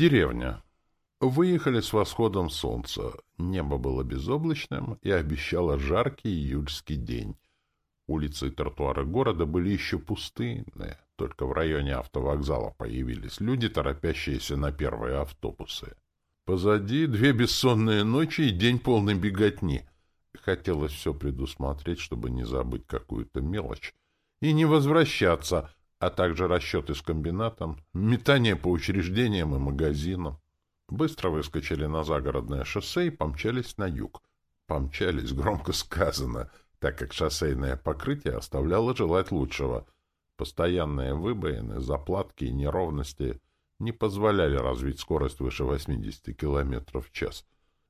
Деревня. Выехали с восходом солнца. Небо было безоблачным и обещало жаркий июльский день. Улицы и тротуары города были еще пустынные. Только в районе автовокзала появились люди, торопящиеся на первые автобусы. Позади две бессонные ночи и день полный беготни. Хотелось все предусмотреть, чтобы не забыть какую-то мелочь и не возвращаться, а также расчеты с комбинатом, метание по учреждениям и магазинам. Быстро выскочили на загородное шоссе и помчались на юг. Помчались, громко сказано, так как шоссейное покрытие оставляло желать лучшего. Постоянные выбоины, заплатки и неровности не позволяли развить скорость выше 80 км в час.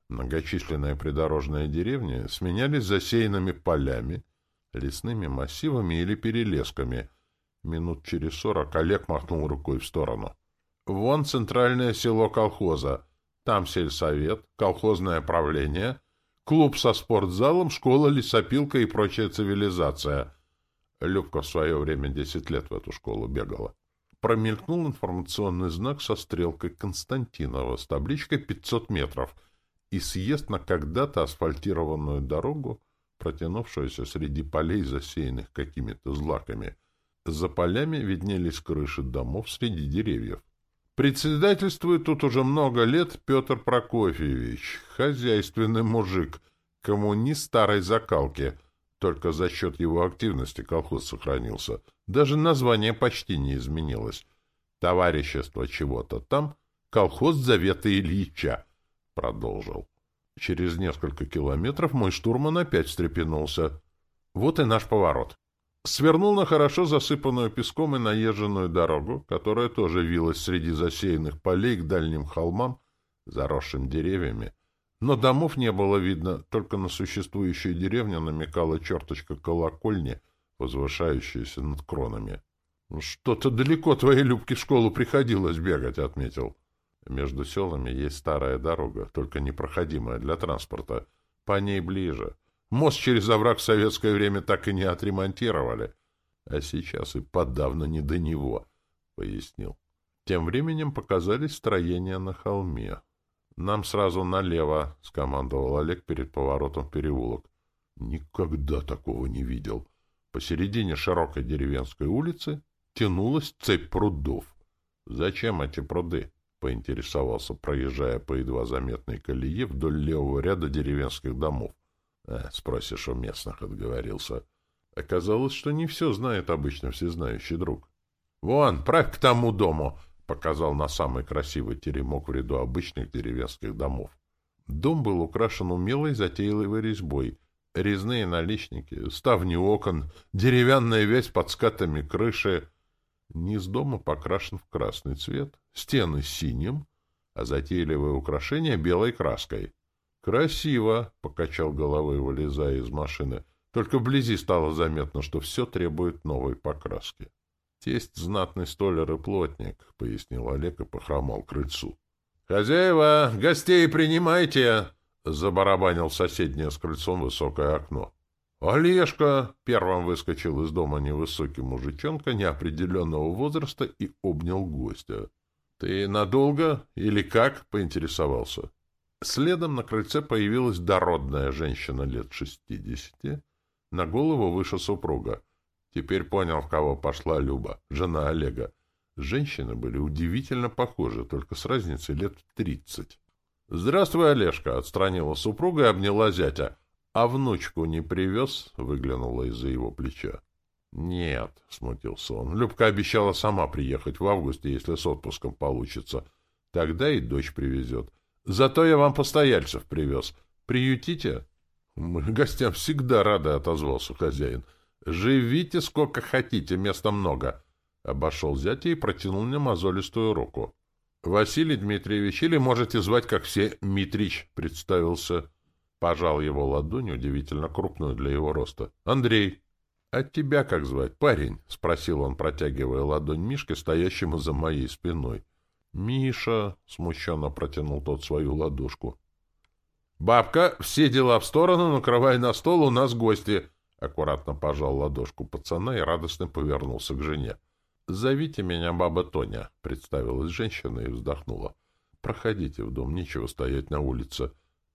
Многочисленные придорожные деревни сменялись засеянными полями, лесными массивами или перелесками — Минут через сорок Олег махнул рукой в сторону. «Вон центральное село колхоза. Там сельсовет, колхозное правление, клуб со спортзалом, школа, лесопилка и прочая цивилизация». Любка в свое время десять лет в эту школу бегала. Промелькнул информационный знак со стрелкой Константинова с табличкой «500 метров» и съезд на когда-то асфальтированную дорогу, протянувшуюся среди полей, засеянных какими-то злаками — за полями виднелись крыши домов среди деревьев. Председательствует тут уже много лет Петр Прокофьевич, хозяйственный мужик, коммунист старой закалки. Только за счет его активности колхоз сохранился. Даже название почти не изменилось. Товарищество чего-то там, колхоз Завета Ильича, продолжил. Через несколько километров мой штурман опять встрепенулся. Вот и наш поворот свернул на хорошо засыпанную песком и наезженную дорогу, которая тоже вилась среди засеянных полей к дальним холмам, заросшим деревьями. Но домов не было видно, только на существующую деревню намекала черточка колокольни, возвышающаяся над кронами. «Ну, — Что-то далеко твоей Любке в школу приходилось бегать, — отметил. Между селами есть старая дорога, только непроходимая для транспорта. По ней ближе. Мост через овраг в советское время так и не отремонтировали. А сейчас и подавно не до него, — пояснил. Тем временем показались строения на холме. — Нам сразу налево, — скомандовал Олег перед поворотом переулок. Никогда такого не видел. Посередине широкой деревенской улицы тянулась цепь прудов. — Зачем эти пруды? — поинтересовался, проезжая по едва заметной колее вдоль левого ряда деревенских домов. А, спросишь у местных, отговорился. Оказалось, что не все знает обычно всезнающий друг. Вон, правь к тому дому, показал на самый красивый теремок в ряду обычных деревенских домов. Дом был украшен умелой затейливой резьбой. Резные наличники, ставни окон, деревянная вязь под скатами крыши. Низ дома покрашен в красный цвет, стены синим, а затейливые украшения белой краской. «Красиво!» — покачал головой, вылезая из машины. Только вблизи стало заметно, что все требует новой покраски. «Тесть знатный столяр и плотник», — пояснил Олег и похромал крыльцу. «Хозяева, гостей принимайте!» — забарабанил соседнее с крыльцом высокое окно. «Олежка!» — первым выскочил из дома невысокий мужичонка неопределенного возраста и обнял гостя. «Ты надолго или как?» — поинтересовался. Следом на крыльце появилась дородная женщина лет шестидесяти, на голову выше супруга. Теперь понял, в кого пошла Люба, жена Олега. Женщины были удивительно похожи, только с разницей лет тридцать. — Здравствуй, Олежка! — отстранила супруга и обняла зятя. — А внучку не привез? — выглянула из-за его плеча. — Нет, — смутился он. Любка обещала сама приехать в августе, если с отпуском получится. Тогда и дочь привезет. — Зато я вам постояльцев привез. Приютите? — гостям всегда рады, — отозвался хозяин. — Живите сколько хотите, места много. Обошел зятя и протянул мне мозолистую руку. — Василий Дмитриевич, или можете звать, как все, Митрич, — представился. Пожал его ладонь, удивительно крупную для его роста. — Андрей. — А тебя как звать, парень? — спросил он, протягивая ладонь Мишке, стоящему за моей спиной. «Миша!» — смущенно протянул тот свою ладошку. «Бабка, все дела в сторону, накрывай на стол, у нас гости!» Аккуратно пожал ладошку пацана и радостно повернулся к жене. «Зовите меня баба Тоня», — представилась женщина и вздохнула. Проходите в дом, нечего стоять на улице.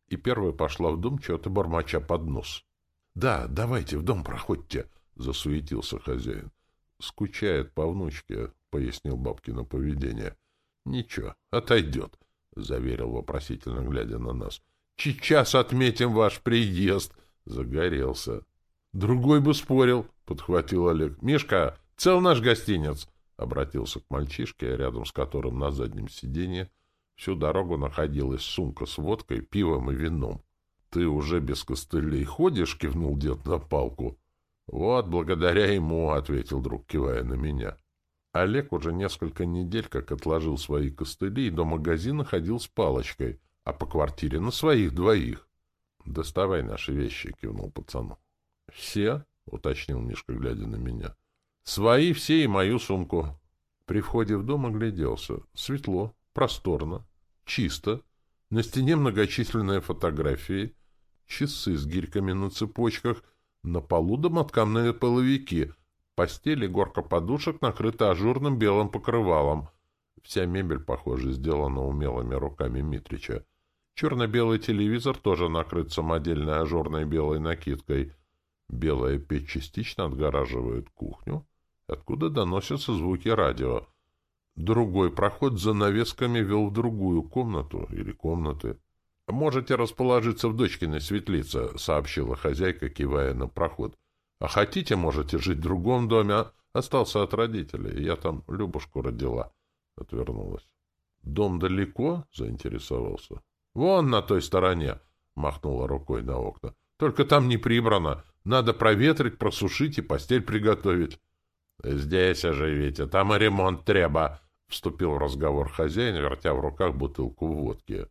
И первая пошла в дом, что-то бормоча под нос. — Да, давайте в дом проходите, — засуетился хозяин. — Скучает по внучке, — пояснил бабкино поведение. — Ничего, отойдет, — заверил вопросительно, глядя на нас. — Сейчас отметим ваш приезд, — загорелся. — Другой бы спорил, — подхватил Олег. — Мишка, цел наш гостинец, — обратился к мальчишке, рядом с которым на заднем сиденье Всю дорогу находилась сумка с водкой, пивом и вином. — Ты уже без костылей ходишь? — кивнул дед на палку. — Вот, благодаря ему, — ответил друг, кивая на меня. Олег уже несколько недель как отложил свои костыли и до магазина ходил с палочкой, а по квартире на своих двоих. — Доставай наши вещи, — кивнул пацану. — Все? — уточнил Мишка, глядя на меня. — Свои все и мою сумку. При входе в дом огляделся. Светло, Просторно, чисто, на стене многочисленные фотографии, часы с гирьками на цепочках, на полу домоткамные половики, постели горка подушек накрыта ажурным белым покрывалом. Вся мебель, похоже, сделана умелыми руками Митрича. Черно-белый телевизор тоже накрыт самодельной ажурной белой накидкой. Белая печь частично отгораживает кухню, откуда доносятся звуки радио. Другой проход за навесками вел в другую комнату или комнаты. — Можете расположиться в дочкиной светлице, — сообщила хозяйка, кивая на проход. — А хотите, можете жить в другом доме. А? Остался от родителей. Я там Любушку родила. Отвернулась. — Дом далеко? — заинтересовался. — Вон на той стороне, — махнула рукой на окна. — Только там не прибрано. Надо проветрить, просушить и постель приготовить. — Здесь оживите, там и ремонт треба, — вступил в разговор хозяин, вертя в руках бутылку водки.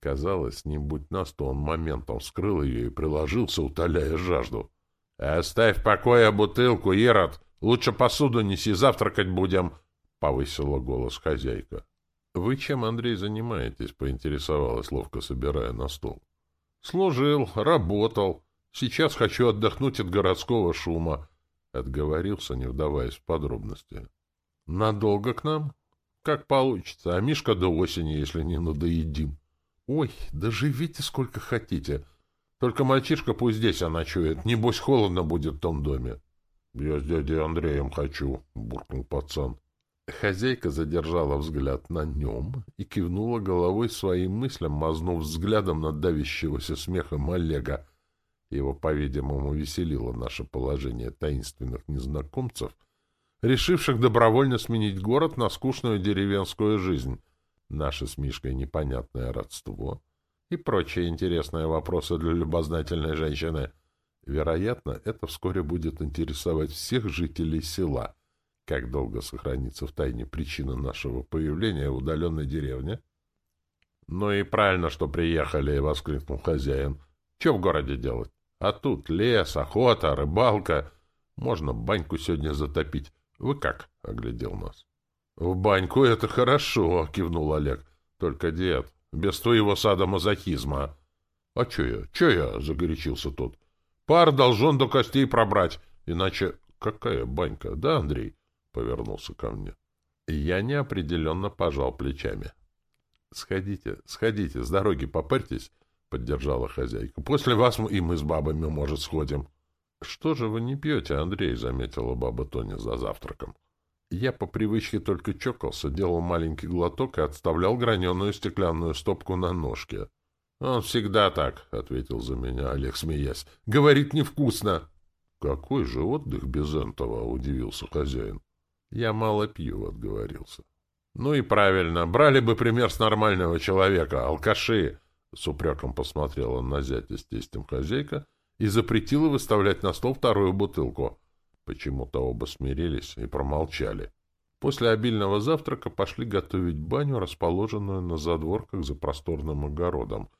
Казалось, не будь нас, то он моментом вскрыл ее и приложился, утоляя жажду. — Оставь в покое бутылку, Ирод! Лучше посуду неси, завтракать будем! — повысила голос хозяйка. — Вы чем, Андрей, занимаетесь? — поинтересовалась, ловко собирая на стол. — Служил, работал. Сейчас хочу отдохнуть от городского шума. Отговорился, не вдаваясь в подробности. — Надолго к нам? Как получится, а Мишка до осени, если не надоедим. Ой, да живите сколько хотите. Только мальчишка пусть здесь она чует, небось холодно будет в том доме. Я с дядей Андреем хочу, буркнул пацан. Хозяйка задержала взгляд на нем и кивнула головой своим мыслям, мазнув взглядом на давящегося смехом Олега. Его, по-видимому, веселило наше положение таинственных незнакомцев — решивших добровольно сменить город на скучную деревенскую жизнь, наше с Мишкой непонятное родство и прочие интересные вопросы для любознательной женщины. Вероятно, это вскоре будет интересовать всех жителей села. Как долго сохранится в тайне причина нашего появления в удаленной деревне? — Ну и правильно, что приехали, — воскликнул хозяин. — Че в городе делать? А тут лес, охота, рыбалка. Можно баньку сегодня затопить. — Вы как? — оглядел нас. — В баньку это хорошо, — кивнул Олег. — Только, дед, без твоего садомазохизма. — А че я? Че я? — загорячился тот. — Пар должен до костей пробрать, иначе... — Какая банька, да, Андрей? — повернулся ко мне. Я неопределенно пожал плечами. — Сходите, сходите, с дороги попарьтесь, — поддержала хозяйка. — После вас и мы с бабами, может, сходим. —— Что же вы не пьете, Андрей? — заметила баба Тоня за завтраком. Я по привычке только чокался, делал маленький глоток и отставлял граненую стеклянную стопку на ножке. — Он всегда так, — ответил за меня Олег, смеясь. — Говорит, невкусно. — Какой же отдых без этого? — удивился хозяин. — Я мало пью, — отговорился. — Ну и правильно. Брали бы пример с нормального человека, алкаши. С упреком посмотрела на зятя с тестем хозяйка — и запретила выставлять на стол вторую бутылку. Почему-то оба смирились и промолчали. После обильного завтрака пошли готовить баню, расположенную на задворках за просторным огородом.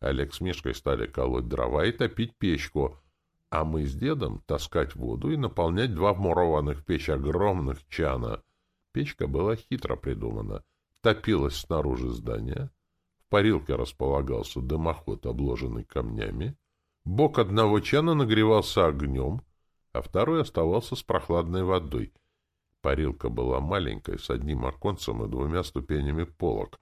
Олег с Мишкой стали колоть дрова и топить печку, а мы с дедом таскать воду и наполнять два вмурованных в печь огромных чана. Печка была хитро придумана. Топилась снаружи здания. В парилке располагался дымоход, обложенный камнями. Бок одного чана нагревался огнем, а второй оставался с прохладной водой. Парилка была маленькой, с одним оконцем и двумя ступенями полок,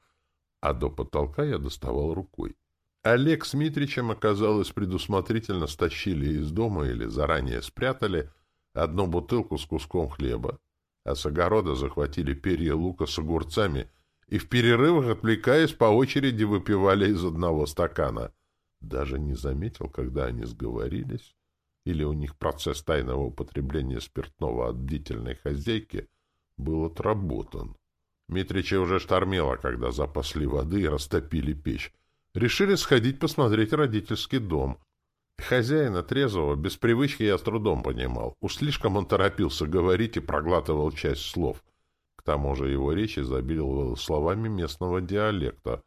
а до потолка я доставал рукой. Олег с Митричем, оказалось, предусмотрительно стащили из дома или заранее спрятали одну бутылку с куском хлеба, а с огорода захватили перья лука с огурцами и в перерывах, отвлекаясь, по очереди выпивали из одного стакана. Даже не заметил, когда они сговорились, или у них процесс тайного употребления спиртного от бдительной хозяйки был отработан. Митрича уже штормило, когда запасли воды и растопили печь. Решили сходить посмотреть родительский дом. Хозяина трезвого без привычки я с трудом понимал. Уж слишком он торопился говорить и проглатывал часть слов. К тому же его речь изобиловала словами местного диалекта,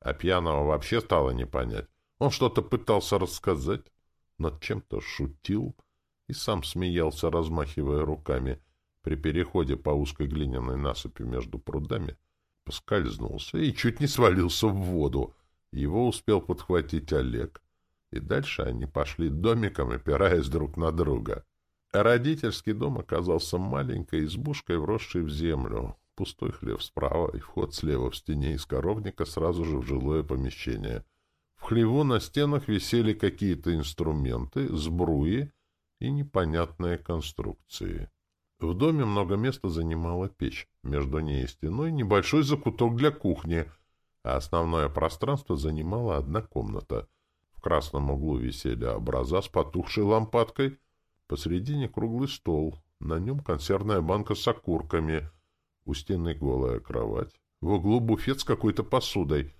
а пьяного вообще стало не понять. Он что-то пытался рассказать, над чем-то шутил и сам смеялся, размахивая руками. При переходе по узкой глиняной насыпи между прудами поскользнулся и чуть не свалился в воду. Его успел подхватить Олег, и дальше они пошли домиком, опираясь друг на друга. Родительский дом оказался маленькой избушкой, вросшей в землю. Пустой хлев справа и вход слева в стене из коровника сразу же в жилое помещение. В хлеву на стенах висели какие-то инструменты, сбруи и непонятные конструкции. В доме много места занимала печь. Между ней и стеной небольшой закуток для кухни, а основное пространство занимала одна комната. В красном углу висели образа с потухшей лампадкой, посредине круглый стол, на нем консервная банка с окурками, у стены голая кровать, в углу буфет с какой-то посудой,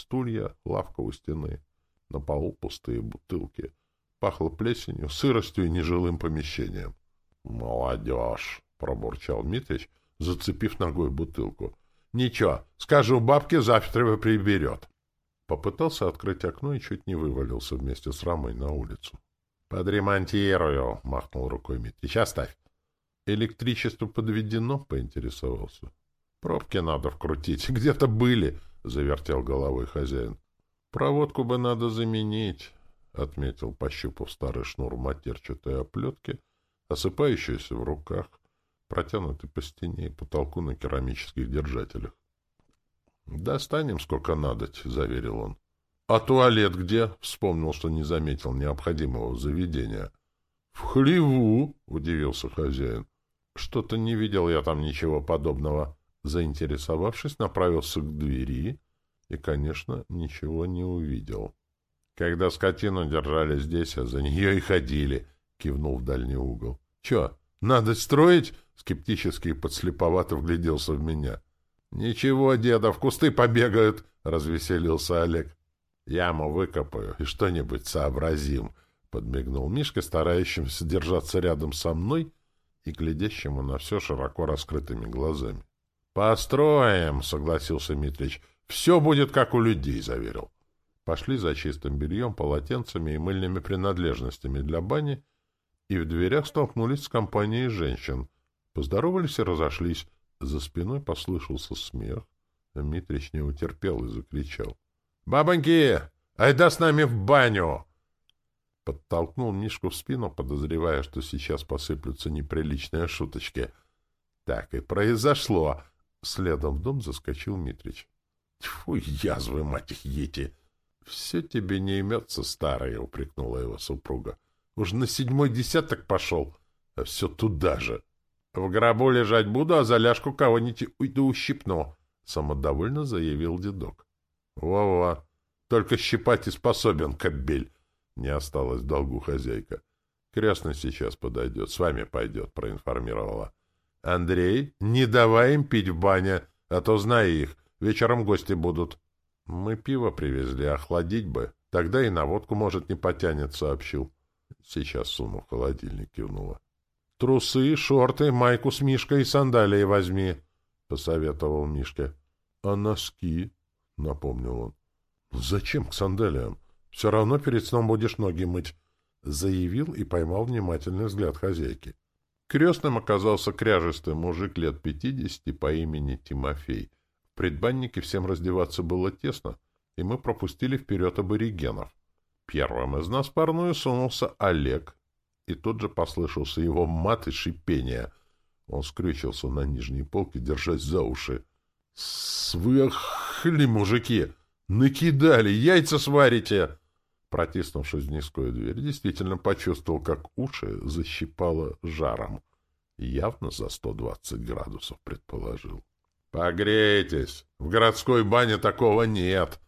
стулья, лавка у стены, на полу пустые бутылки. Пахло плесенью, сыростью и нежилым помещением. «Молодежь!» — пробурчал Митрич, зацепив ногой бутылку. Ничего, скажу бабке, завтра приберет. Попытался открыть окно и чуть не вывалился вместе с рамой на улицу. «Подремонтирую», — махнул рукой Мит. «Сейчас ставь». «Электричество подведено?» — поинтересовался. «Пробки надо вкрутить. Где-то были», — завертел головой хозяин. «Проводку бы надо заменить», — отметил, пощупав старый шнур матерчатой оплетки, осыпающийся в руках протянуты по стене и потолку на керамических держателях. «Достанем, сколько надоть», — заверил он. «А туалет где?» — вспомнил, что не заметил необходимого заведения. «В хлеву!» — удивился хозяин. «Что-то не видел я там ничего подобного». Заинтересовавшись, направился к двери и, конечно, ничего не увидел. «Когда скотину держали здесь, а за нее и ходили», — кивнул в дальний угол. «Че, надо строить?» Скептически и подслеповато вгляделся в меня. — Ничего, деда, в кусты побегают, — развеселился Олег. — Яму выкопаю и что-нибудь сообразим, — подмигнул Мишка, старающимся держаться рядом со мной и глядящему на все широко раскрытыми глазами. — Построим, — согласился Митрич. — Все будет как у людей, — заверил. Пошли за чистым бельем, полотенцами и мыльными принадлежностями для бани, и в дверях столкнулись с компанией женщин — Поздоровались и разошлись. За спиной послышался смех. Митрич не утерпел и закричал. — Бабоньки! Айда с нами в баню! Подтолкнул Мишку в спину, подозревая, что сейчас посыплются неприличные шуточки. Так и произошло. Следом в дом заскочил Митрич. — Тьфу, язвы, мать их, ети! — Все тебе не имется, старая, — упрекнула его супруга. — Уж на седьмой десяток пошел, а все туда же. — в гробу лежать буду, а за ляжку кого-нибудь ущипну, — самодовольно заявил дедок. Во — только щипать и способен, кобель, — не осталось долгу хозяйка. — Крестный сейчас подойдет, с вами пойдет, — проинформировала. — Андрей, не давай им пить в бане, а то знай их, вечером гости будут. — Мы пиво привезли, охладить бы, тогда и на водку, может, не потянет, — сообщил. — Сейчас суну в холодильник, — кивнула. Трусы, шорты, майку с Мишкой и сандалии возьми, — посоветовал Мишка. — А носки? — напомнил он. — Зачем к сандалиям? Все равно перед сном будешь ноги мыть, — заявил и поймал внимательный взгляд хозяйки. Крестным оказался кряжистый мужик лет пятидесяти по имени Тимофей. В предбаннике всем раздеваться было тесно, и мы пропустили вперед аборигенов. Первым из нас парную сунулся Олег, и тут же послышался его мат и шипение. Он скрючился на нижней полке, держась за уши. «Свых!» Эх, ли, мужики! Накидали, яйца сварите! Протиснувшись в низкую дверь, действительно почувствовал, как уши защипало жаром. Явно за 120 градусов предположил. «Погрейтесь! В городской бане такого нет!»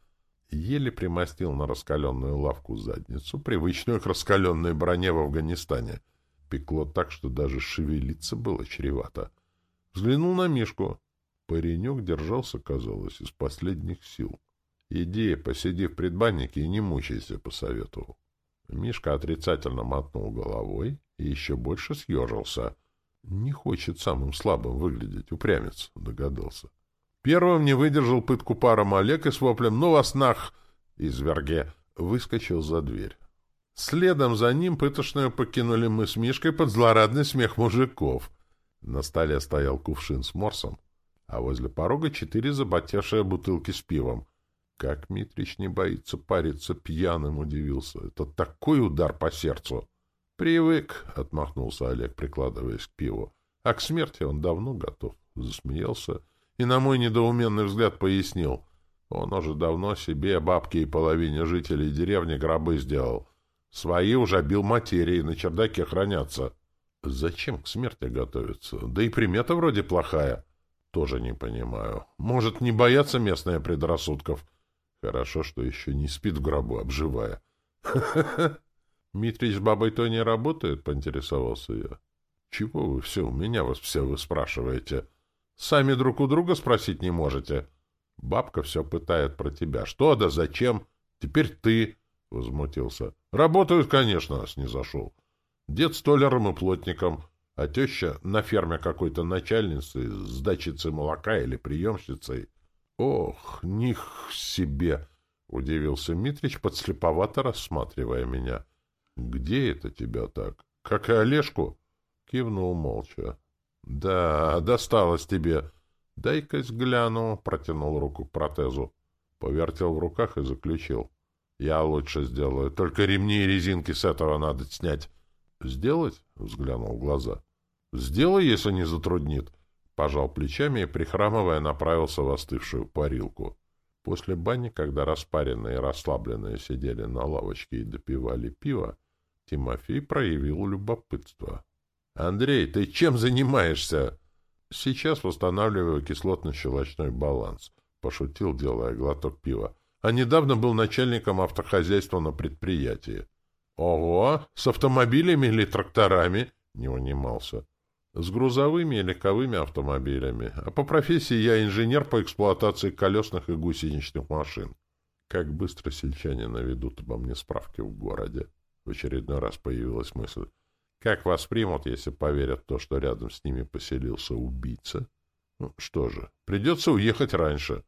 Еле примостил на раскаленную лавку задницу, привычную к раскаленной броне в Афганистане. Пекло так, что даже шевелиться было чревато. Взглянул на Мишку. Паренек держался, казалось, из последних сил. «Иди, посиди в предбаннике и не мучайся», — посоветовал. Мишка отрицательно мотнул головой и еще больше съежился. «Не хочет самым слабым выглядеть, упрямец», — догадался. Первым не выдержал пытку паром Олег и с воплем «Ну вас нах!» изверге выскочил за дверь. Следом за ним пытошную покинули мы с Мишкой под злорадный смех мужиков. На столе стоял кувшин с морсом, а возле порога четыре заботевшие бутылки с пивом. Как Митрич не боится париться пьяным, удивился. Это такой удар по сердцу. Привык, — отмахнулся Олег, прикладываясь к пиву. А к смерти он давно готов. Засмеялся и на мой недоуменный взгляд пояснил. Он уже давно себе, бабке и половине жителей деревни гробы сделал. Свои уже бил материи, на чердаке хранятся. Зачем к смерти готовиться? Да и примета вроде плохая. Тоже не понимаю. Может, не боятся местные предрассудков? Хорошо, что еще не спит в гробу, обживая. Митрич с бабой той не работает, поинтересовался я. Чего вы все, у меня вас все вы спрашиваете? Сами друг у друга спросить не можете. Бабка все пытает про тебя. Что да зачем? Теперь ты, — возмутился. Работают, конечно, — снизошел. Дед столяром и плотником, а теща на ферме какой-то начальницы, сдачицей молока или приемщицей. Ох, них себе! — удивился Митрич, подслеповато рассматривая меня. — Где это тебя так? Как и Олежку? Кивнул молча. — Да, досталось тебе. — Дай-ка взгляну, — протянул руку к протезу. Повертел в руках и заключил. — Я лучше сделаю. Только ремни и резинки с этого надо снять. — Сделать? — взглянул в глаза. — Сделай, если не затруднит. — Пожал плечами и, прихрамывая, направился в остывшую парилку. После бани, когда распаренные и расслабленные сидели на лавочке и допивали пиво, Тимофей проявил любопытство. — Андрей, ты чем занимаешься? — Сейчас восстанавливаю кислотно-щелочной баланс, — пошутил, делая глоток пива. А недавно был начальником автохозяйства на предприятии. — Ого! С автомобилями или тракторами? — не унимался с грузовыми и легковыми автомобилями, а по профессии я инженер по эксплуатации колесных и гусеничных машин. Как быстро сельчане наведут обо мне справки в городе. В очередной раз появилась мысль. Как воспримут, если поверят в то, что рядом с ними поселился убийца? Ну, что же, придется уехать раньше.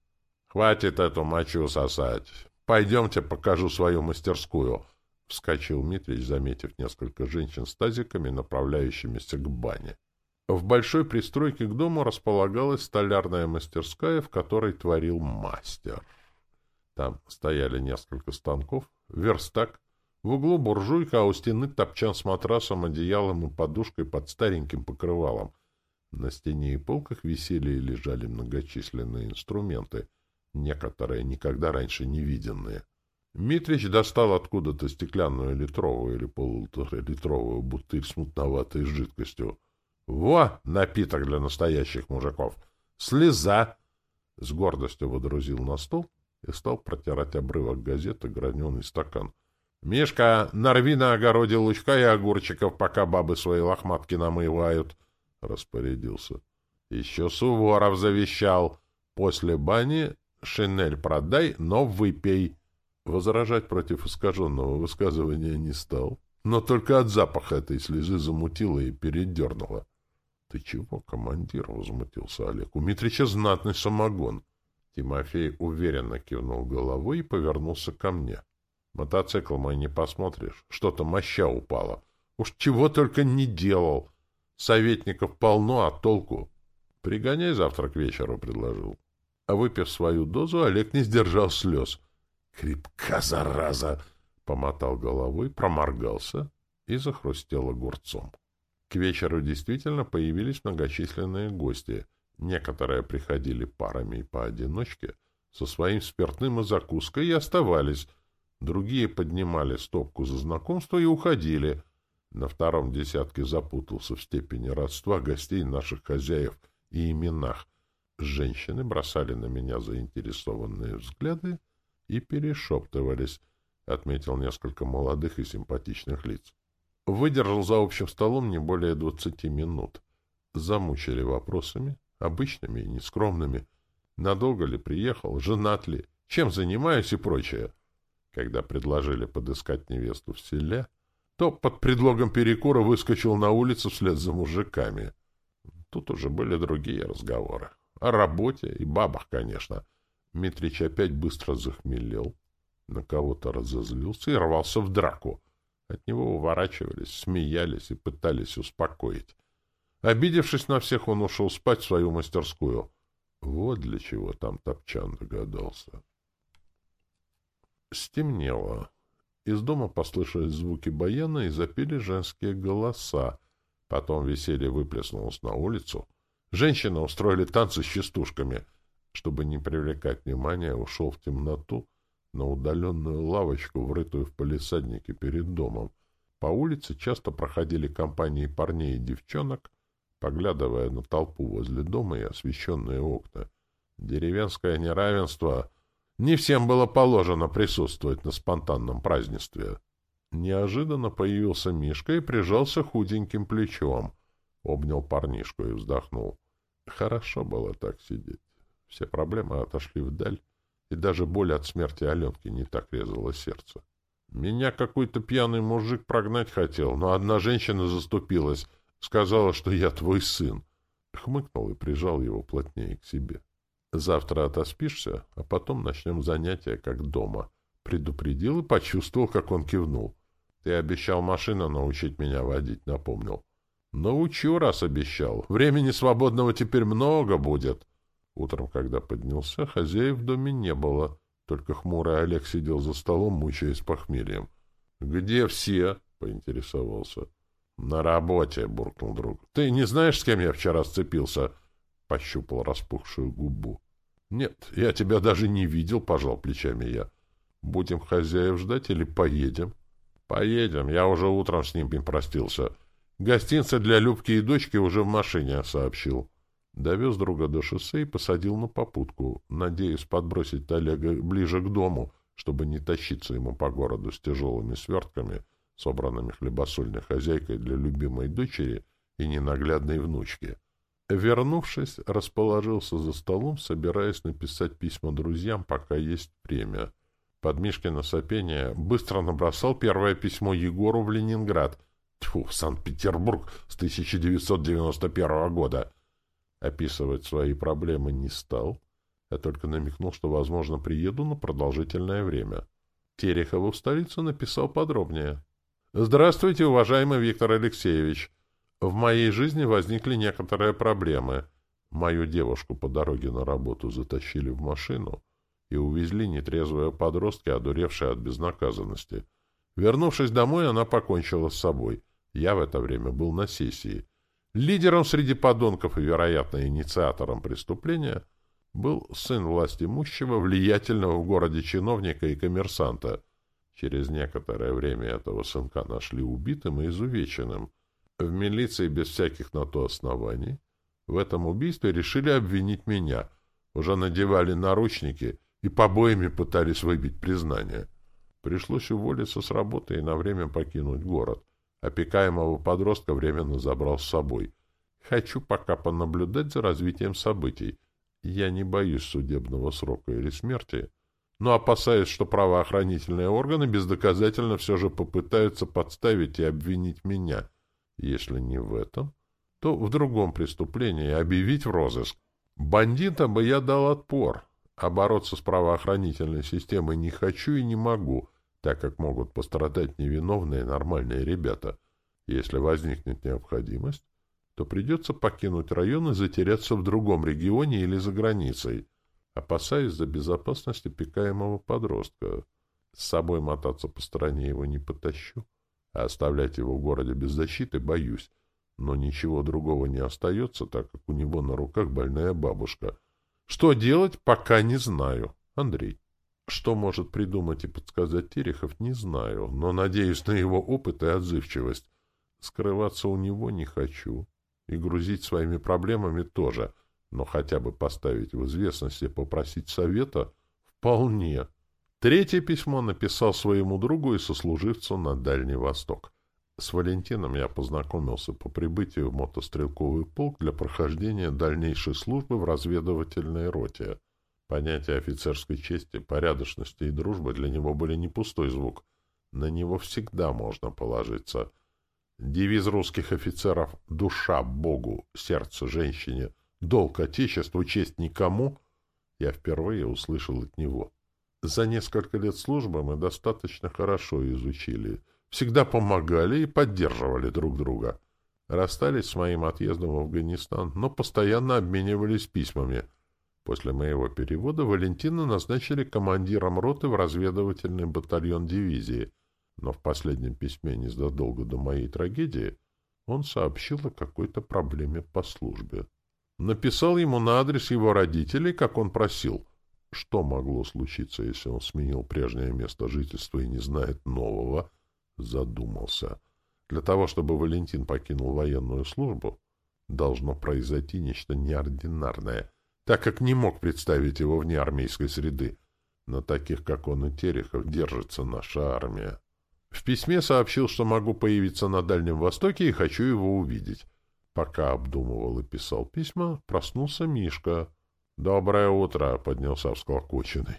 Хватит эту мочу сосать. Пойдемте покажу свою мастерскую. Вскочил Митрич, заметив несколько женщин с тазиками, направляющимися к бане. В большой пристройке к дому располагалась столярная мастерская, в которой творил мастер. Там стояли несколько станков, верстак, в углу буржуйка, а у стены топчан с матрасом, одеялом и подушкой под стареньким покрывалом. На стене и полках висели и лежали многочисленные инструменты, некоторые никогда раньше не виденные. Митрич достал откуда-то стеклянную литровую или полуторалитровую бутыль с мутноватой жидкостью, во, напиток для настоящих мужиков! Слеза! С гордостью водрузил на стол и стал протирать обрывок газеты граненый стакан. «Мишка, нарви на огороде лучка и огурчиков, пока бабы свои лохматки намывают!» — распорядился. Еще Суворов завещал. «После бани шинель продай, но выпей!» Возражать против искаженного высказывания не стал, но только от запаха этой слезы замутило и передернуло. Ты чего, командир? — возмутился Олег. — У Митрича знатный самогон. Тимофей уверенно кивнул головой и повернулся ко мне. — Мотоцикл мой не посмотришь. Что-то моща упала. Уж чего только не делал. Советников полно, а толку? Пригоняй завтра к вечеру, — предложил. А выпив свою дозу, Олег не сдержал слез. — Крепка, зараза! — помотал головой, проморгался и захрустел огурцом. К вечеру действительно появились многочисленные гости. Некоторые приходили парами и поодиночке, со своим спиртным и закуской и оставались. Другие поднимали стопку за знакомство и уходили. На втором десятке запутался в степени родства гостей наших хозяев и именах. Женщины бросали на меня заинтересованные взгляды и перешептывались, отметил несколько молодых и симпатичных лиц. Выдержал за общим столом не более двадцати минут. Замучили вопросами, обычными и нескромными. Надолго ли приехал, женат ли, чем занимаюсь и прочее. Когда предложили подыскать невесту в селе, то под предлогом перекура выскочил на улицу вслед за мужиками. Тут уже были другие разговоры. О работе и бабах, конечно. Митрич опять быстро захмелел, на кого-то разозлился и рвался в драку. От него уворачивались, смеялись и пытались успокоить. Обидевшись на всех, он ушел спать в свою мастерскую. Вот для чего там Топчан догадался. Стемнело. Из дома послышались звуки баяна и запели женские голоса. Потом веселье выплеснулось на улицу. Женщины устроили танцы с частушками. Чтобы не привлекать внимания, ушел в темноту на удаленную лавочку, врытую в палисаднике перед домом. По улице часто проходили компании парней и девчонок, поглядывая на толпу возле дома и освещенные окна. Деревенское неравенство не всем было положено присутствовать на спонтанном празднестве. Неожиданно появился Мишка и прижался худеньким плечом. Обнял парнишку и вздохнул. Хорошо было так сидеть. Все проблемы отошли вдаль, и даже боль от смерти Аленки не так резала сердце. Меня какой-то пьяный мужик прогнать хотел, но одна женщина заступилась, сказала, что я твой сын. Хмыкнул и прижал его плотнее к себе. Завтра отоспишься, а потом начнем занятия, как дома. Предупредил и почувствовал, как он кивнул. Ты обещал машину научить меня водить, напомнил. Научу, раз обещал. Времени свободного теперь много будет. Утром, когда поднялся, хозяев в доме не было. Только хмурый Олег сидел за столом, мучаясь похмельем. — Где все? — поинтересовался. — На работе, — буркнул друг. — Ты не знаешь, с кем я вчера сцепился? — пощупал распухшую губу. Нет, я тебя даже не видел, пожал плечами я. Будем хозяев ждать или поедем? Поедем, я уже утром с ним простился. Гостинцы для Любки и дочки уже в машине, сообщил. Довез друга до шоссе и посадил на попутку, надеясь подбросить Олега ближе к дому, чтобы не тащиться ему по городу с тяжелыми свертками, собранными хлебосольной хозяйкой для любимой дочери и ненаглядной внучки. Вернувшись, расположился за столом, собираясь написать письма друзьям, пока есть время. Под Мишкино сопение быстро набросал первое письмо Егору в Ленинград. Тьфу, в Санкт-Петербург с 1991 года. Описывать свои проблемы не стал, а только намекнул, что, возможно, приеду на продолжительное время. Терехову в столицу написал подробнее. «Здравствуйте, уважаемый Виктор Алексеевич!» В моей жизни возникли некоторые проблемы. Мою девушку по дороге на работу затащили в машину и увезли нетрезвые подростки, одуревшие от безнаказанности. Вернувшись домой, она покончила с собой. Я в это время был на сессии. Лидером среди подонков и, вероятно, инициатором преступления был сын власть имущего, влиятельного в городе чиновника и коммерсанта. Через некоторое время этого сынка нашли убитым и изувеченным — в милиции без всяких на то оснований в этом убийстве решили обвинить меня. Уже надевали наручники и побоями пытались выбить признание. Пришлось уволиться с работы и на время покинуть город. Опекаемого подростка временно забрал с собой. Хочу пока понаблюдать за развитием событий. Я не боюсь судебного срока или смерти, но опасаюсь, что правоохранительные органы бездоказательно все же попытаются подставить и обвинить меня — если не в этом, то в другом преступлении объявить в розыск. Бандитам бы я дал отпор, а бороться с правоохранительной системой не хочу и не могу, так как могут пострадать невиновные нормальные ребята. Если возникнет необходимость, то придется покинуть район и затеряться в другом регионе или за границей, опасаясь за безопасность опекаемого подростка. С собой мотаться по стране его не потащу а оставлять его в городе без защиты боюсь. Но ничего другого не остается, так как у него на руках больная бабушка. Что делать, пока не знаю. Андрей. Что может придумать и подсказать Терехов, не знаю, но надеюсь на его опыт и отзывчивость. Скрываться у него не хочу. И грузить своими проблемами тоже. Но хотя бы поставить в известность и попросить совета вполне. Третье письмо написал своему другу и сослуживцу на Дальний Восток. С Валентином я познакомился по прибытию в мотострелковый полк для прохождения дальнейшей службы в разведывательной роте. Понятия офицерской чести, порядочности и дружбы для него были не пустой звук. На него всегда можно положиться. Девиз русских офицеров «Душа Богу, сердце женщине, долг Отечеству, честь никому» я впервые услышал от него. За несколько лет службы мы достаточно хорошо изучили — всегда помогали и поддерживали друг друга. Расстались с моим отъездом в Афганистан, но постоянно обменивались письмами. После моего перевода Валентина назначили командиром роты в разведывательный батальон дивизии, но в последнем письме, незадолго до моей трагедии, он сообщил о какой-то проблеме по службе. Написал ему на адрес его родителей, как он просил. Что могло случиться, если он сменил прежнее место жительства и не знает нового — задумался. Для того, чтобы Валентин покинул военную службу, должно произойти нечто неординарное, так как не мог представить его вне армейской среды. На таких, как он и Терехов, держится наша армия. В письме сообщил, что могу появиться на Дальнем Востоке и хочу его увидеть. Пока обдумывал и писал письма, проснулся Мишка. «Доброе утро!» — поднялся всклокоченный.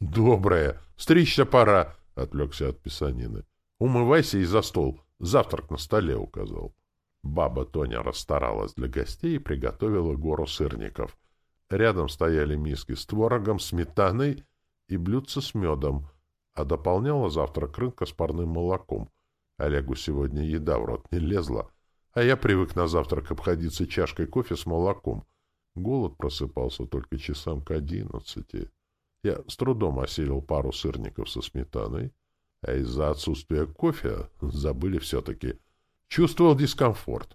«Доброе! Стричься пора!» — отвлекся от писанины. Умывайся и за стол. Завтрак на столе указал. Баба Тоня расстаралась для гостей и приготовила гору сырников. Рядом стояли миски с творогом, сметаной и блюдце с медом, а дополняла завтрак рынка с парным молоком. Олегу сегодня еда в рот не лезла, а я привык на завтрак обходиться чашкой кофе с молоком. Голод просыпался только часам к одиннадцати. Я с трудом осилил пару сырников со сметаной, а из-за отсутствия кофе забыли все-таки. Чувствовал дискомфорт.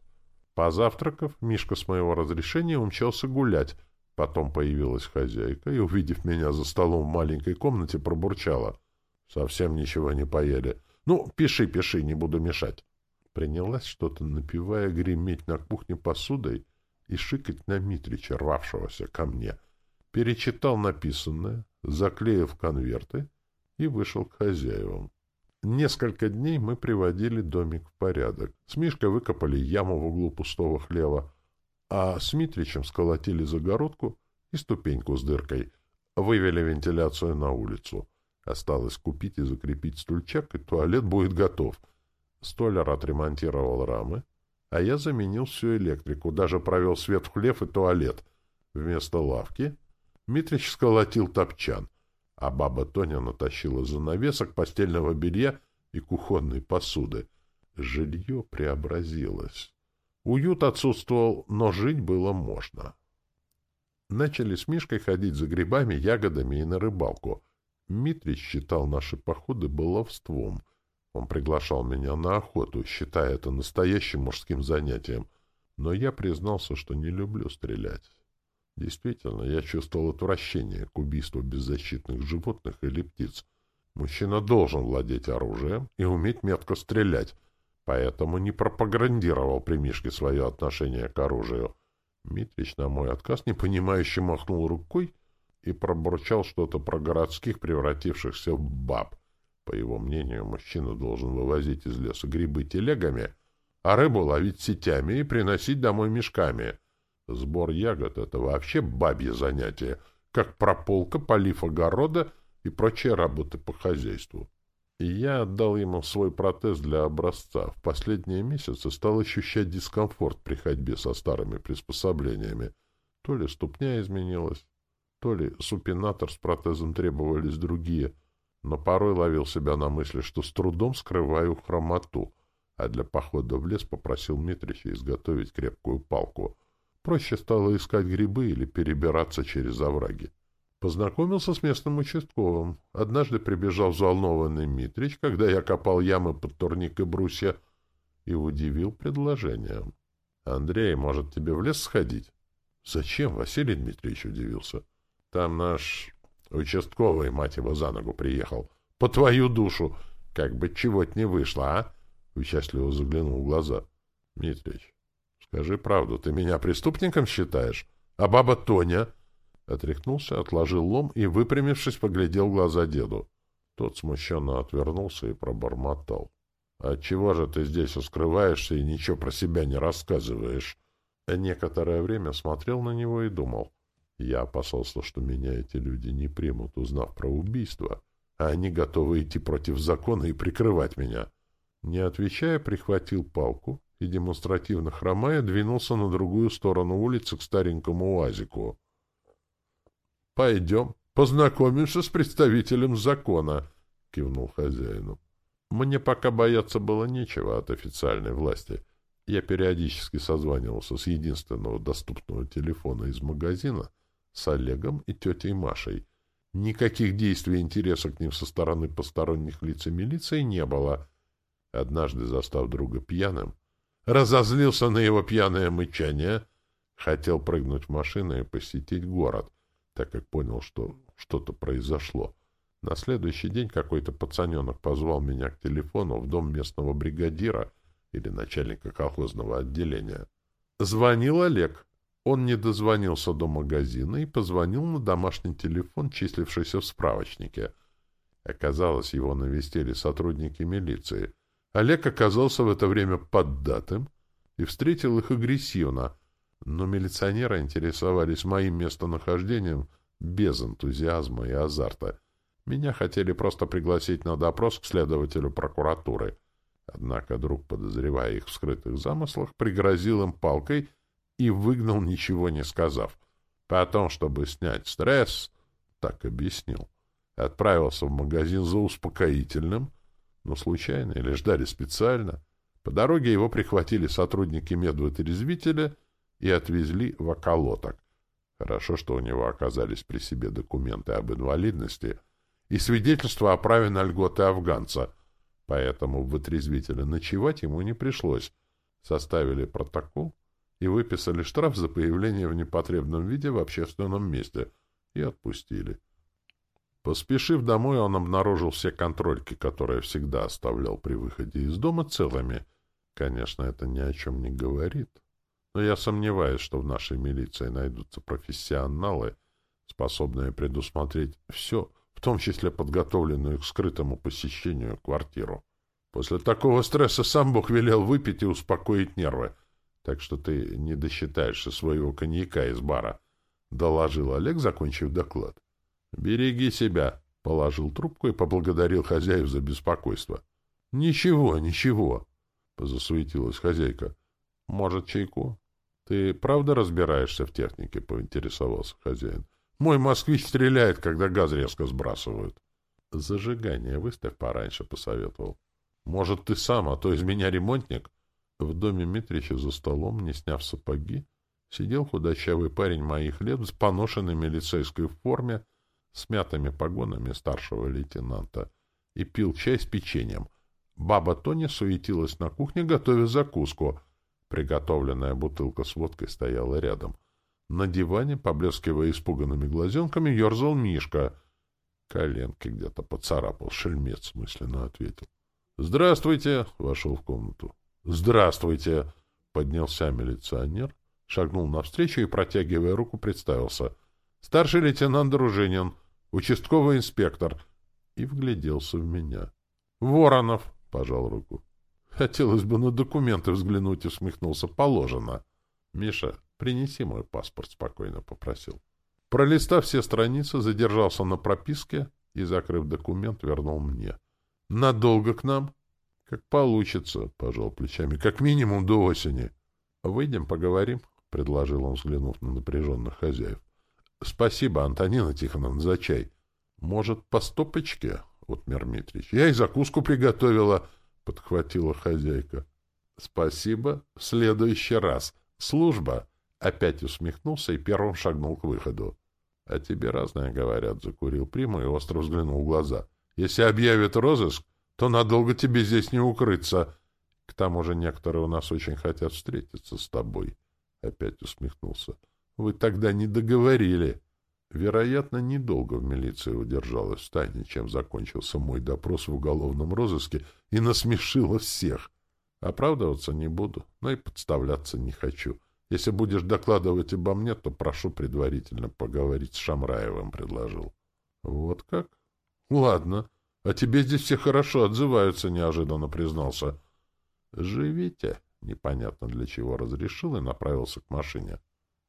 Позавтракав, Мишка с моего разрешения умчался гулять. Потом появилась хозяйка и, увидев меня за столом в маленькой комнате, пробурчала. Совсем ничего не поели. Ну, пиши, пиши, не буду мешать. Принялась что-то, напивая, греметь на кухне посудой и шикать на Митрича, рвавшегося ко мне. Перечитал написанное, заклеив конверты и вышел к хозяевам. Несколько дней мы приводили домик в порядок. С Мишкой выкопали яму в углу пустого хлева, а с Митричем сколотили загородку и ступеньку с дыркой. Вывели вентиляцию на улицу. Осталось купить и закрепить стульчак, и туалет будет готов. Столяр отремонтировал рамы, а я заменил всю электрику, даже провел свет в хлев и туалет. Вместо лавки Митрич сколотил топчан — а баба Тоня натащила занавесок, постельного белья и кухонной посуды. Жилье преобразилось. Уют отсутствовал, но жить было можно. Начали с Мишкой ходить за грибами, ягодами и на рыбалку. Митрич считал наши походы баловством. Он приглашал меня на охоту, считая это настоящим мужским занятием. Но я признался, что не люблю стрелять. Действительно, я чувствовал отвращение к убийству беззащитных животных или птиц. Мужчина должен владеть оружием и уметь метко стрелять, поэтому не пропагандировал при Мишке свое отношение к оружию. Митрич на мой отказ непонимающе махнул рукой и пробурчал что-то про городских, превратившихся в баб. По его мнению, мужчина должен вывозить из леса грибы телегами, а рыбу ловить сетями и приносить домой мешками — Сбор ягод — это вообще бабье занятие, как прополка, полив огорода и прочие работы по хозяйству. И я отдал ему свой протез для образца. В последние месяцы стал ощущать дискомфорт при ходьбе со старыми приспособлениями. То ли ступня изменилась, то ли супинатор с протезом требовались другие, но порой ловил себя на мысли, что с трудом скрываю хромоту, а для похода в лес попросил Митрича изготовить крепкую палку — Проще стало искать грибы или перебираться через овраги. Познакомился с местным участковым. Однажды прибежал взволнованный Митрич, когда я копал ямы под турник и брусья, и удивил предложением. — Андрей, может, тебе в лес сходить? — Зачем? — Василий Дмитриевич удивился. — Там наш Участковый, мать его, за ногу приехал. По твою душу! Как бы чего-то не вышло, а? Участливо заглянул в глаза. Митрич, скажи правду, ты меня преступником считаешь? А баба Тоня? Отряхнулся, отложил лом и, выпрямившись, поглядел в глаза деду. Тот смущенно отвернулся и пробормотал. — Отчего же ты здесь скрываешься и ничего про себя не рассказываешь? Некоторое время смотрел на него и думал. Я опасался, что меня эти люди не примут, узнав про убийство, а они готовы идти против закона и прикрывать меня. Не отвечая, прихватил палку и, демонстративно хромая, двинулся на другую сторону улицы к старенькому уазику. — Пойдем, познакомимся с представителем закона, — кивнул хозяину. Мне пока бояться было нечего от официальной власти. Я периодически созванивался с единственного доступного телефона из магазина с Олегом и тетей Машей. Никаких действий и интереса к ним со стороны посторонних лиц и милиции не было. Однажды, застав друга пьяным, разозлился на его пьяное мычание, хотел прыгнуть в машину и посетить город, так как понял, что что-то произошло. На следующий день какой-то пацаненок позвал меня к телефону в дом местного бригадира или начальника колхозного отделения. Звонил Олег. Он не дозвонился до магазина и позвонил на домашний телефон, числившийся в справочнике. Оказалось, его навестили сотрудники милиции. Олег оказался в это время поддатым и встретил их агрессивно, но милиционеры интересовались моим местонахождением без энтузиазма и азарта. Меня хотели просто пригласить на допрос к следователю прокуратуры. Однако друг, подозревая их в скрытых замыслах, пригрозил им палкой и выгнал, ничего не сказав. Потом, чтобы снять стресс, так объяснил, отправился в магазин за успокоительным, но случайно или ждали специально. По дороге его прихватили сотрудники медвотрезвителя и отвезли в околоток. Хорошо, что у него оказались при себе документы об инвалидности — и свидетельство о праве на льготы афганца, поэтому в вытрезвителе ночевать ему не пришлось. Составили протокол и выписали штраф за появление в непотребном виде в общественном месте и отпустили. Поспешив домой, он обнаружил все контрольки, которые всегда оставлял при выходе из дома целыми. Конечно, это ни о чем не говорит. Но я сомневаюсь, что в нашей милиции найдутся профессионалы, способные предусмотреть все, в том числе подготовленную к скрытому посещению квартиру. После такого стресса сам Бог велел выпить и успокоить нервы, так что ты не досчитаешься своего коньяка из бара, — доложил Олег, закончив доклад. — Береги себя, — положил трубку и поблагодарил хозяев за беспокойство. — Ничего, ничего, — позасуетилась хозяйка. — Может, чайку? — Ты правда разбираешься в технике? — поинтересовался хозяин. — мой москвич стреляет, когда газ резко сбрасывают. Зажигание выставь пораньше, посоветовал. Может, ты сам, а то из меня ремонтник? В доме Митрича за столом, не сняв сапоги, сидел худощавый парень моих лет с поношенной милицейской форме, с мятыми погонами старшего лейтенанта, и пил чай с печеньем. Баба Тоня суетилась на кухне, готовя закуску. Приготовленная бутылка с водкой стояла рядом — на диване, поблескивая испуганными глазенками, ерзал Мишка. Коленки где-то поцарапал, шельмец мысленно ответил. «Здравствуйте!» — вошел в комнату. «Здравствуйте!» — поднялся милиционер, шагнул навстречу и, протягивая руку, представился. «Старший лейтенант Дружинин, участковый инспектор». И вгляделся в меня. «Воронов!» — пожал руку. «Хотелось бы на документы взглянуть», — усмехнулся. «Положено». «Миша, «Принеси мой паспорт», — спокойно попросил. Пролистав все страницы, задержался на прописке и, закрыв документ, вернул мне. «Надолго к нам?» «Как получится», — пожал плечами. «Как минимум до осени». «Выйдем, поговорим», — предложил он, взглянув на напряженных хозяев. «Спасибо, Антонина Тихоновна, за чай. Может, по стопочке?» — отмер Митрич. «Я и закуску приготовила», — подхватила хозяйка. «Спасибо. В следующий раз. Служба». Опять усмехнулся и первым шагнул к выходу. — А тебе разное говорят, — закурил Приму и остро взглянул в глаза. — Если объявят розыск, то надолго тебе здесь не укрыться. К тому же некоторые у нас очень хотят встретиться с тобой. Опять усмехнулся. — Вы тогда не договорили. Вероятно, недолго в милиции удержалась в тайне, чем закончился мой допрос в уголовном розыске и насмешила всех. Оправдываться не буду, но и подставляться не хочу. Если будешь докладывать обо мне, то прошу предварительно поговорить с Шамраевым, — предложил. — Вот как? — Ладно. А тебе здесь все хорошо отзываются, — неожиданно признался. — Живите, — непонятно для чего разрешил и направился к машине. —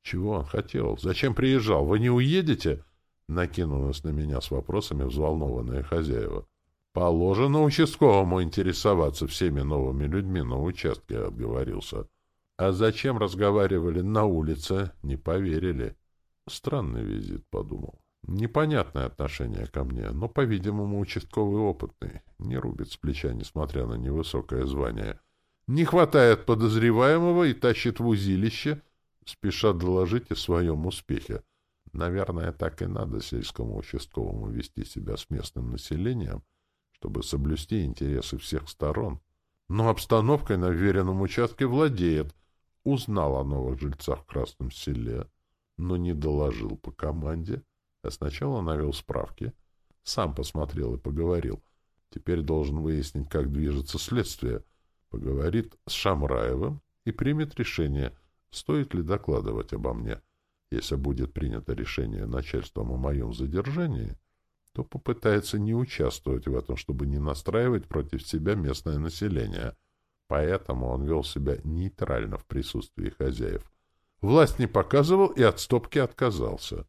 Чего он хотел? Зачем приезжал? Вы не уедете? — накинулась на меня с вопросами взволнованные хозяева. — Положено участковому интересоваться всеми новыми людьми на участке, — отговорился. — а зачем разговаривали на улице, не поверили. Странный визит, подумал. Непонятное отношение ко мне, но, по-видимому, участковый опытный. Не рубит с плеча, несмотря на невысокое звание. Не хватает подозреваемого и тащит в узилище, спеша доложить о своем успехе. Наверное, так и надо сельскому участковому вести себя с местным населением, чтобы соблюсти интересы всех сторон. Но обстановкой на веренном участке владеет — узнал о новых жильцах в Красном селе, но не доложил по команде, а сначала навел справки, сам посмотрел и поговорил. Теперь должен выяснить, как движется следствие. Поговорит с Шамраевым и примет решение, стоит ли докладывать обо мне. Если будет принято решение начальством о моем задержании, то попытается не участвовать в этом, чтобы не настраивать против себя местное население — Поэтому он вел себя нейтрально в присутствии хозяев. Власть не показывал и от стопки отказался.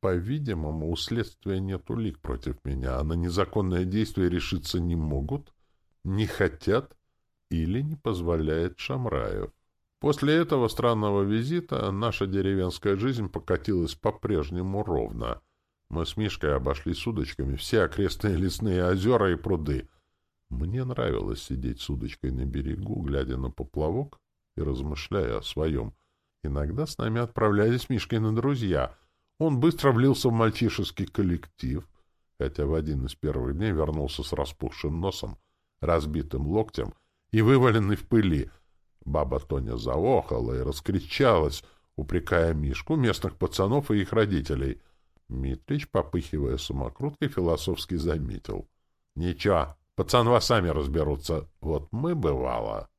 По-видимому, у следствия нет улик против меня, а на незаконное действие решиться не могут, не хотят или не позволяет Шамраев. После этого странного визита наша деревенская жизнь покатилась по-прежнему ровно. Мы с Мишкой обошли с удочками все окрестные лесные озера и пруды — мне нравилось сидеть с удочкой на берегу, глядя на поплавок и размышляя о своем. Иногда с нами отправлялись Мишкой на друзья. Он быстро влился в мальчишеский коллектив, хотя в один из первых дней вернулся с распухшим носом, разбитым локтем и вываленный в пыли. Баба Тоня заохала и раскричалась, упрекая Мишку, местных пацанов и их родителей. Митрич, попыхивая самокруткой, философски заметил. — Ничего, Пацанва сами разберутся. Вот мы, бывало.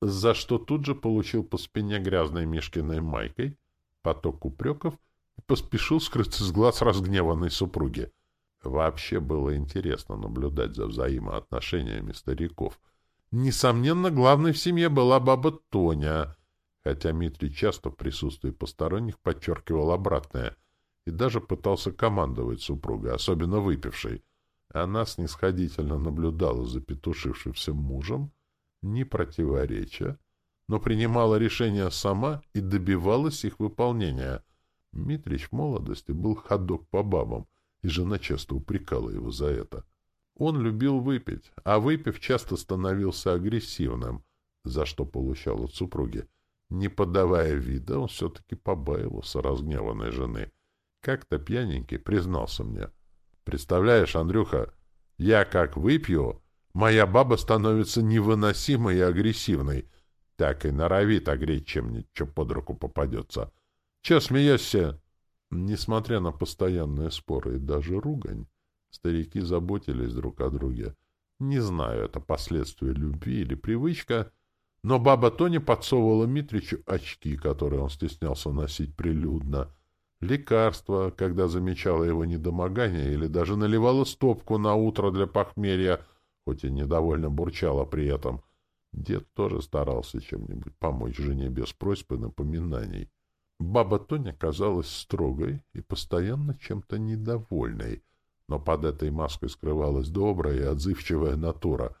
За что тут же получил по спине грязной Мишкиной майкой поток упреков и поспешил скрыться с глаз разгневанной супруги. Вообще было интересно наблюдать за взаимоотношениями стариков. Несомненно, главной в семье была баба Тоня, хотя Митрий часто в присутствии посторонних подчеркивал обратное и даже пытался командовать супругой, особенно выпившей. Она снисходительно наблюдала за петушившимся мужем, не противореча, но принимала решения сама и добивалась их выполнения. Митрич в молодости был ходок по бабам, и жена часто упрекала его за это. Он любил выпить, а выпив часто становился агрессивным, за что получал от супруги. Не подавая вида, он все-таки побаивался разгневанной жены. Как-то пьяненький признался мне — Представляешь, Андрюха, я как выпью, моя баба становится невыносимой и агрессивной. Так и норовит огреть чем-нибудь, что под руку попадется. Че смеешься? Несмотря на постоянные споры и даже ругань, старики заботились друг о друге. Не знаю, это последствия любви или привычка, но баба Тоня подсовывала Митричу очки, которые он стеснялся носить прилюдно, лекарства, когда замечала его недомогание, или даже наливала стопку на утро для похмелья, хоть и недовольно бурчала при этом. Дед тоже старался чем-нибудь помочь жене без просьб и напоминаний. Баба Тоня казалась строгой и постоянно чем-то недовольной, но под этой маской скрывалась добрая и отзывчивая натура.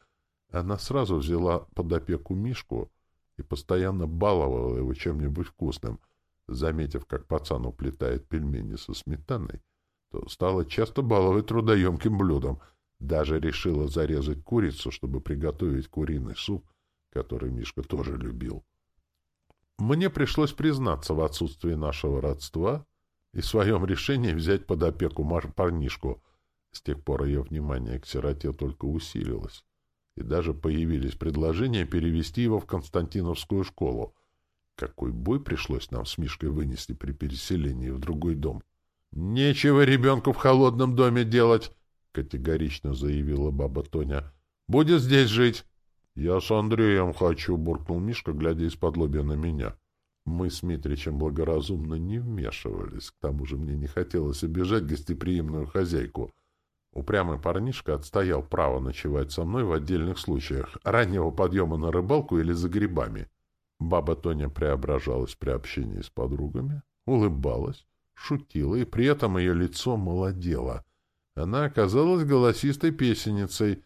Она сразу взяла под опеку Мишку и постоянно баловала его чем-нибудь вкусным — Заметив, как пацан уплетает пельмени со сметаной, то стала часто баловать трудоемким блюдом. Даже решила зарезать курицу, чтобы приготовить куриный суп, который Мишка тоже любил. Мне пришлось признаться в отсутствии нашего родства и в своем решении взять под опеку парнишку. С тех пор ее внимание к сироте только усилилось, и даже появились предложения перевести его в Константиновскую школу — Какой бой пришлось нам с Мишкой вынести при переселении в другой дом. — Нечего ребенку в холодном доме делать, — категорично заявила баба Тоня. — Будет здесь жить. — Я с Андреем хочу, — буркнул Мишка, глядя из-под лобья на меня. Мы с Митричем благоразумно не вмешивались, к тому же мне не хотелось обижать гостеприимную хозяйку. Упрямый парнишка отстоял право ночевать со мной в отдельных случаях, раннего подъема на рыбалку или за грибами. Баба Тоня преображалась при общении с подругами, улыбалась, шутила, и при этом ее лицо молодело. Она оказалась голосистой песенницей.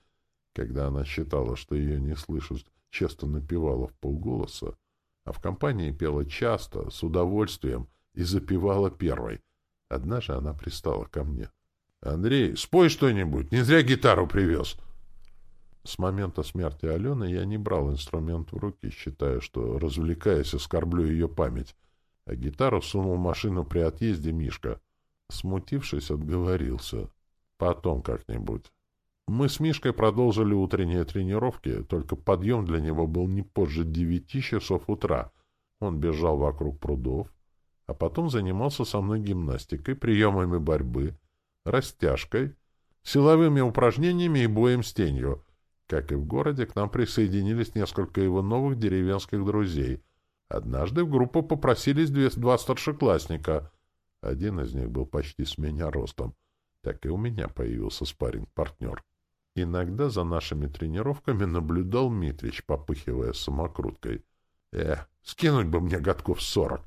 Когда она считала, что ее не слышат, часто напевала в полголоса, а в компании пела часто, с удовольствием, и запевала первой. Однажды она пристала ко мне. — Андрей, спой что-нибудь, не зря гитару привез. С момента смерти Алены я не брал инструмент в руки, считая, что, развлекаясь, оскорблю ее память, а гитару сунул в машину при отъезде Мишка. Смутившись, отговорился. Потом как-нибудь. Мы с Мишкой продолжили утренние тренировки, только подъем для него был не позже девяти часов утра. Он бежал вокруг прудов, а потом занимался со мной гимнастикой, приемами борьбы, растяжкой, силовыми упражнениями и боем с тенью. Как и в городе, к нам присоединились несколько его новых деревенских друзей. Однажды в группу попросились две, два старшеклассника. Один из них был почти с меня ростом. Так и у меня появился спарринг-партнер. Иногда за нашими тренировками наблюдал Митрич, попыхивая самокруткой. «Э, скинуть бы мне годков сорок,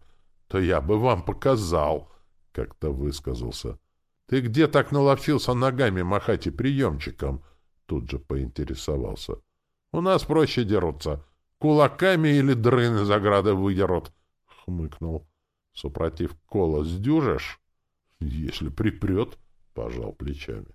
то я бы вам показал!» — как-то высказался. «Ты где так наловчился ногами махать и приемчиком?» Тут же поинтересовался. «У нас проще дерутся. Кулаками или дрын из ограды выдерут!» — хмыкнул. «Супротив кола сдюжишь?» «Если припрет», — пожал плечами.